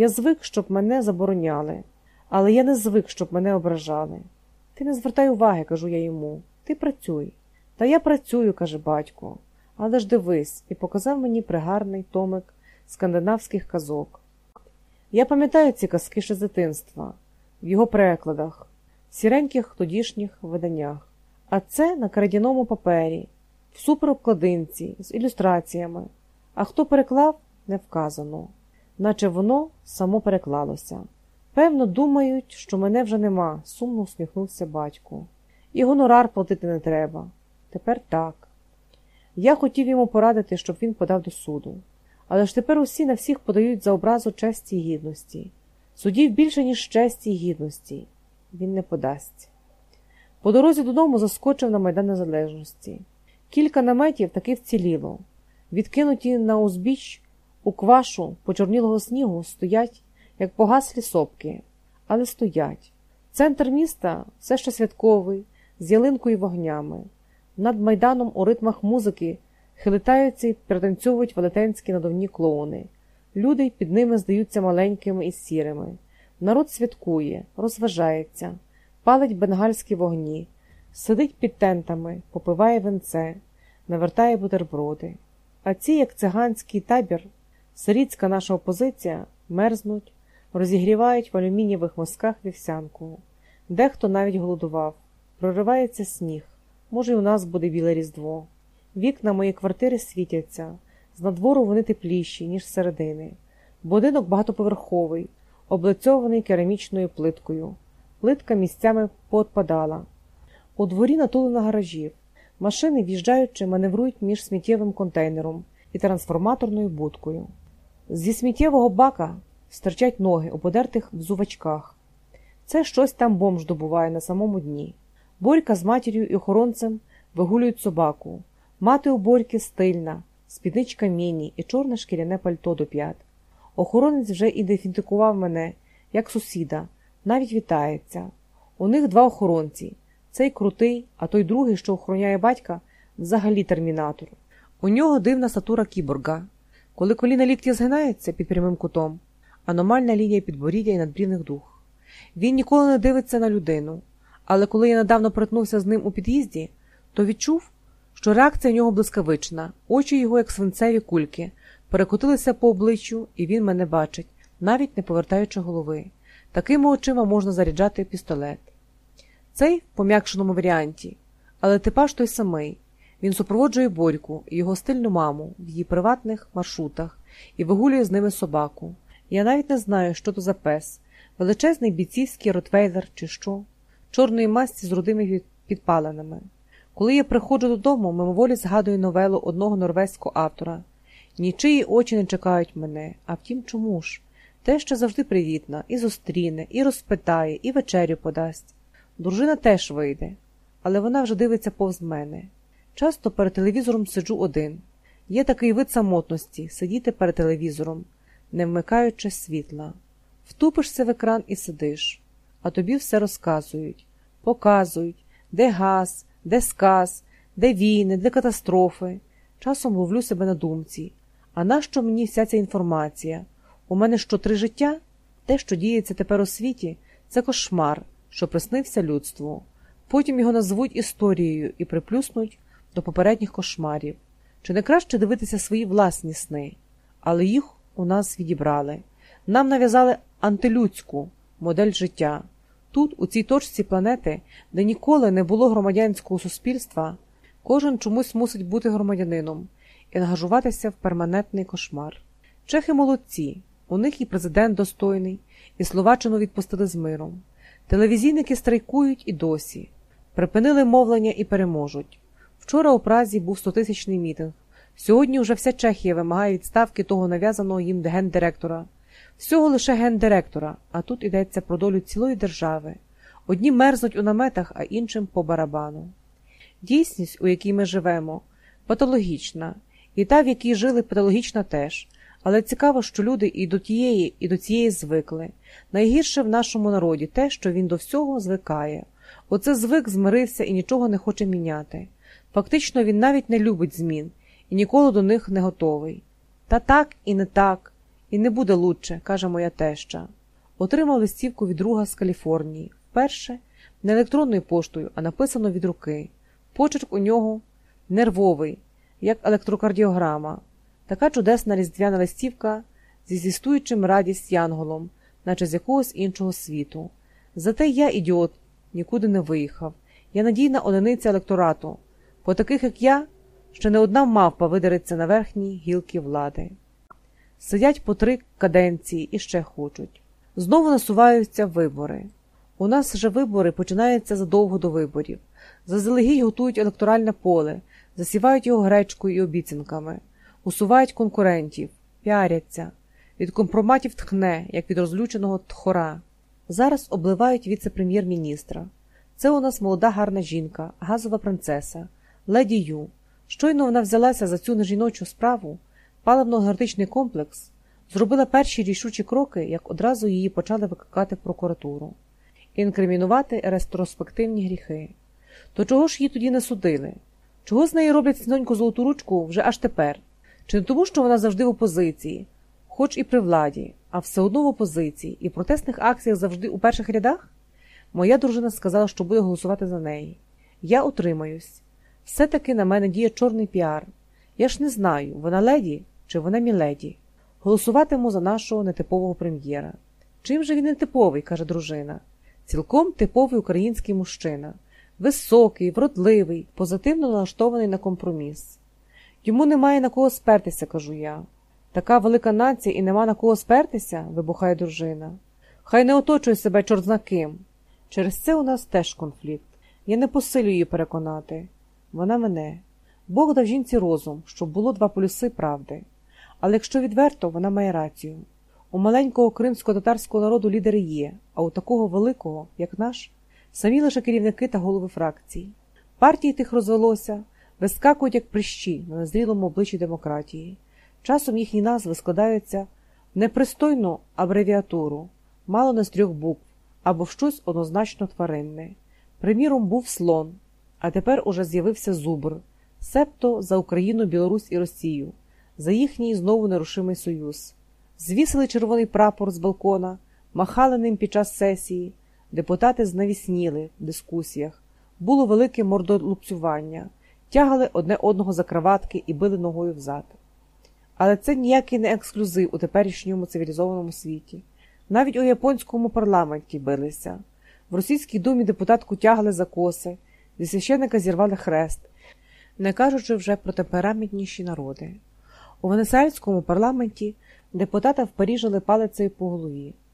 Я звик, щоб мене забороняли, але я не звик, щоб мене ображали. Ти не звертай уваги, кажу я йому. Ти працюй. Та я працюю, каже батько. Але ж дивись, і показав мені пригарний томик скандинавських казок. Я пам'ятаю ці казки ще з дитинства, в його перекладах, в сіреньких тодішніх виданнях. А це на крадяному папері, в суперобкладинці, з ілюстраціями. А хто переклав, не вказано, наче воно само переклалося. Певно, думають, що мене вже нема, сумно усміхнувся батько. І гонорар платити не треба. Тепер так. Я хотів йому порадити, щоб він подав до суду. Але ж тепер усі на всіх подають за образу честі й гідності. Судів більше, ніж честі й гідності. Він не подасть. По дорозі додому заскочив на Майдан Незалежності. Кілька наметів таки вціліло. Відкинуті на узбіч у квашу почорнілого снігу стоять, як погаслі сопки, але стоять. Центр міста все ще святковий, з ялинкою вогнями. Над майданом у ритмах музики хилитаються і пританцьовують велетенські надувні клоуни. Люди під ними здаються маленькими і сірими. Народ святкує, розважається, палить бенгальські вогні, сидить під тентами, попиває венце, навертає бутерброди. А ці, як циганський табір, сирітська наша опозиція, мерзнуть, розігрівають в алюмінієвих мисках вівсянку. Дехто навіть голодував, проривається сніг. Може, й у нас буде біле різдво. Вікна моєї квартири світяться, з надвору вони тепліші, ніж зсередини. Будинок багатоповерховий, облицьований керамічною плиткою. Плитка місцями поотпадала. У дворі натулено гаражів. Машини, в'їжджаючи, маневрують між сміттєвим контейнером і трансформаторною будкою. Зі сміттєвого бака стирчать ноги у подертих взувачках. Це щось там бомж добуває на самому дні. Борька з матір'ю і охоронцем вигулюють собаку. Мати у Борьки стильна, спідничка міні і чорне шкіряне пальто до п'ят. Охоронець вже ідентифікував мене, як сусіда, навіть вітається. У них два охоронці. Цей крутий, а той другий, що охороняє батька, взагалі термінатор. У нього дивна статура кіборга. Коли коліна ліктя згинається під прямим кутом, аномальна лінія підборіддя і надбрівних дух. Він ніколи не дивиться на людину, але коли я недавно перетнувся з ним у під'їзді, то відчув, що реакція в нього блискавична, очі його, як свинцеві кульки, перекотилися по обличчю, і він мене бачить, навіть не повертаючи голови. Такими очима можна заряджати пістолет. Цей в пом'якшеному варіанті, але типаж той самий. Він супроводжує Борьку його стильну маму в її приватних маршрутах і вигулює з ними собаку. Я навіть не знаю, що то за пес, величезний бійцівський ротвейлер чи що, чорної масті з рудими підпаленими. Коли я приходжу додому, мимоволі згадую новелу одного норвезького автора. Нічиї очі не чекають мене, а втім, чому ж? Те, що завжди привітна, і зустріне, і розпитає, і вечерю подасть. Дружина теж вийде, але вона вже дивиться повз мене. Часто перед телевізором сиджу один. Є такий вид самотності сидіти перед телевізором, не вмикаючи світла. Втупишся в екран і сидиш, а тобі все розказують, показують, де газ, де сказ, де війни, де катастрофи. Часом ловлю себе на думці. А нащо мені вся ця інформація? У мене що три життя? Те, що діється тепер у світі, це кошмар, що приснився людству. Потім його назвуть історією і приплюснуть до попередніх кошмарів. Чи не краще дивитися свої власні сни? Але їх у нас відібрали. Нам нав'язали антилюдську модель життя. Тут, у цій точці планети, де ніколи не було громадянського суспільства, кожен чомусь мусить бути громадянином і ангажуватися в перманентний кошмар. Чехи молодці, у них і президент достойний, і Словаччину відпустили з миром. Телевізійники страйкують і досі, припинили мовлення і переможуть. Вчора у Празі був стотисячний мітинг. Сьогодні вже вся Чехія вимагає відставки того нав'язаного їм гендиректора. Всього лише гендиректора, а тут йдеться про долю цілої держави. Одні мерзнуть у наметах, а іншим по барабану. Дійсність, у якій ми живемо, патологічна, і та, в якій жили, патологічна теж. Але цікаво, що люди і до тієї, і до цієї звикли. Найгірше в нашому народі те, що він до всього звикає. Оце звик змирився і нічого не хоче міняти. Фактично, він навіть не любить змін і ніколи до них не готовий. Та так і не так, І не буде лучше, каже моя теща. Отримав листівку від друга з Каліфорнії. Вперше не електронною поштою, а написано від руки. Почерк у нього нервовий, як електрокардіограма. Така чудесна різдвяна листівка зі зістуючим радість янголом, наче з якогось іншого світу. Зате я, ідіот, нікуди не виїхав. Я надійна одиниця електорату. По таких, як я, ще не одна мавпа видериться на верхній гілки влади. Сидять по три каденції і ще хочуть. Знову насуваються вибори. У нас же вибори починаються задовго до виборів. Заздалегідь готують електоральне поле, засівають його гречкою і обіцянками, усувають конкурентів, піаряться, від компроматів тхне, як від розлюченого тхора. Зараз обливають віце-прем'єр-міністра. Це у нас молода гарна жінка, газова принцеса, леді Ю. Щойно вона взялася за цю нежіночу справу, паливно-енергетичний комплекс, зробила перші рішучі кроки, як одразу її почали викликати в прокуратуру, інкримінувати ретроспективні гріхи. То чого ж її тоді не судили? Чого з неї роблять сіноньку золоту ручку вже аж тепер? Чи не тому, що вона завжди в опозиції, хоч і при владі, а все одно в опозиції, і в протестних акціях завжди у перших рядах? Моя дружина сказала, що буде голосувати за неї. Я утримаюсь. Все-таки на мене діє чорний піар. Я ж не знаю, вона леді чи вона міледі. Голосуватиму за нашого нетипового прем'єра. Чим же він нетиповий, каже дружина. Цілком типовий український мужчина. Високий, вродливий, позитивно налаштований на компроміс. Йому немає на кого спертися, кажу я. Така велика нація і нема на кого спертися, вибухає дружина. Хай не оточує себе чорт зна ким. Через це у нас теж конфлікт. Я не посилю її переконати. Вона мене. Бог дав жінці розум, щоб було два полюси правди. Але якщо відверто, вона має рацію. У маленького кримсько-татарського народу лідери є, а у такого великого, як наш, самі лише керівники та голови фракцій. Партії тих розвелося, вискакують як прищі на незрілому обличчі демократії. Часом їхні назви складаються в непристойну абревіатуру, мало не з трьох букв, або в щось однозначно тваринне. Приміром, був слон, а тепер уже з'явився зубр, себто за Україну, Білорусь і Росію, за їхній знову нерушимий союз. Звісили червоний прапор з балкона, махали ним під час сесії, депутати знавісніли в дискусіях, було велике мордолупцювання, тягали одне одного за краватки і били ногою взад. Але це ніякий не ексклюзив у теперішньому цивілізованому світі. Навіть у японському парламенті билися. В російській думі депутатку тягли за коси, зі священника зірвали хрест, не кажучи вже про темпераментніші народи. У венесуельському парламенті депутата вперіжили палицею по голові.